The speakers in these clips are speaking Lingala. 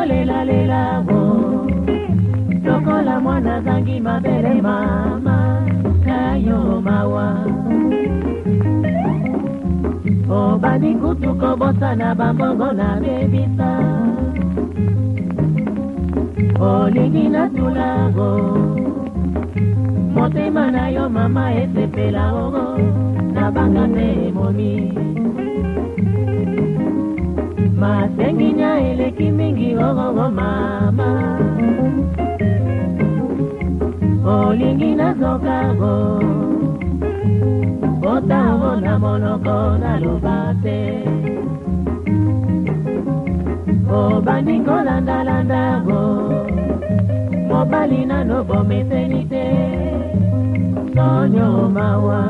kolelalela bo lokola mwana zangi mabele mama kayo mawa obandi kutu kobosana bambongo na bebisa olingi natuna bo motema na yo mama esepela ongo na banga te emomi olingi nazokango otango na monoko naloba te obandi kolandalandango mobali nano bometeni te sonyo mawa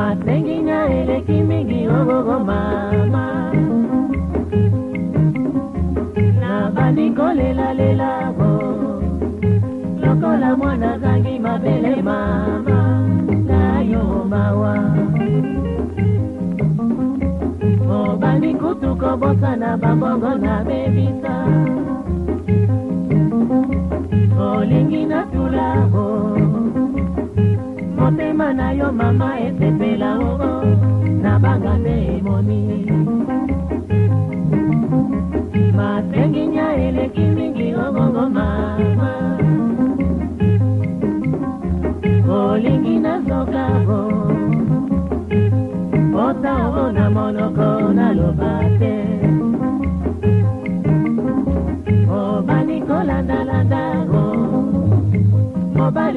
matenginya eleki mingi okokobama nabandi kolelalela lokola mwana zangi mabele mama nayo mawa obandi kutu kobosana bambongo na bebisa olingi natulako motema na yo mama esepela oo na banga nde emoni masenginya eleki mingi ongongo mama olingi nazokabo pota o na monoko naloba te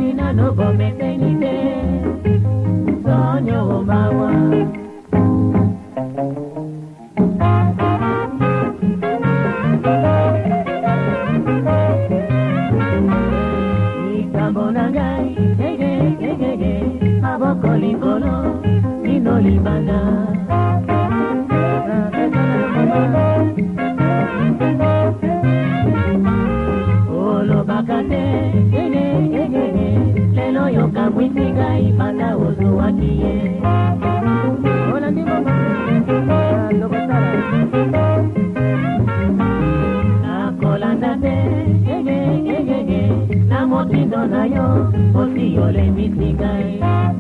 bino nobomeseni te sonyo omawa likambo na ngai egegegege maboko likolo bino libanda olobaka te wisi ngai panda ozwaki ye nakolanda te na motindo na yo osi olemisi ngai